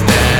understand